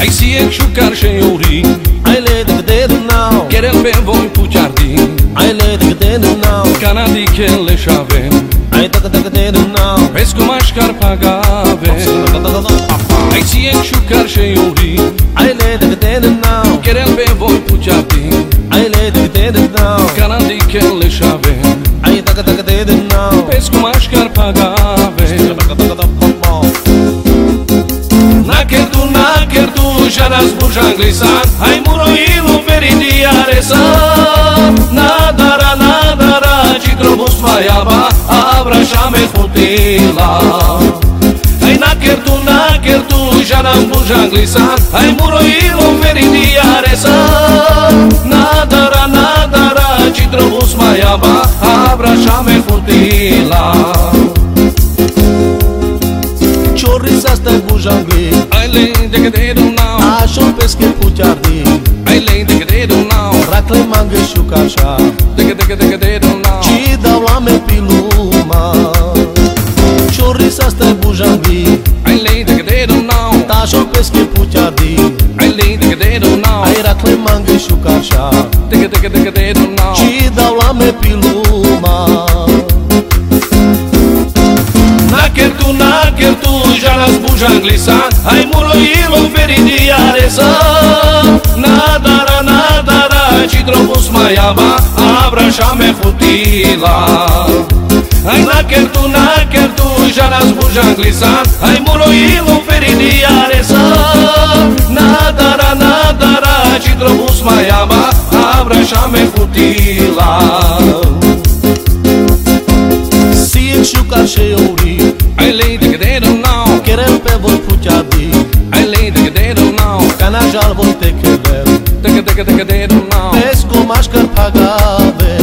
Ai si e chucar cheori Ai le de de now Querer ben voi puciardi Ai le de de now Canadi che le chave Ai da da de now Ves cum aș car pagave Ai si e chucar cheori Ai le de de now Querer ben voi puciardi Ai le de de now Canadi che le chave Ai da da de now Ves cum aș car pagave Puxaraz, puxan glisar Haimuro y lumperi diaresa Nadara, nadara, chitrumus mayaba Abraxames putila Ai nakertu, nakertu, jaram puxan glisar Haimuro y lumperi diaresa Nadara, nadara, chitrumus mayaba Abraxames putila Chorris hasta el bujangui Ay, le, de que do now Așa pesche puciardi Ai lei de que de do now Racle mangă și cașa de que de que de que de do now Ci dau la me piluma Ciorisa stai bujangli Ai lei de que de do now Așa pesche puciardi Ai lei de que de do now Ai racle mangă și cașa de que de que de que de do now Ci dau la me piluma jalas pujanglisa Ai muroilo feridi areza Nadara nadara cidrobus maiaba Abra chame futila. Ai na kertu na kertu jalas pujanglisa Ai muroilo feridi areza Nadara voi puciardi Ai lei de que de do now Canajal voi te chevel de que de que de que de do now Pesco mașcăr pagave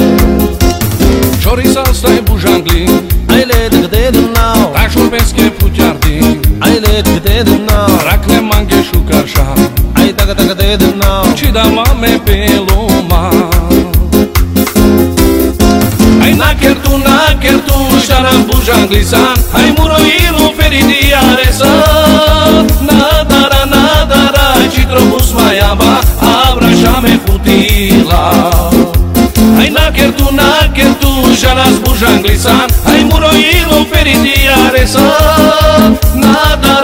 Choriza stai bujangli. Ai le de de de now Tașul pesche puciardi Ai le de de de now Racle manghe șucarșa Ai de de de de now Ci da mame pe loma Ai naker tu, naker tu, șaram bujangli san. Ai muro bila Aj na kertu, na kertu, žena s bužan glisan Aj muro ilu peri diare Nada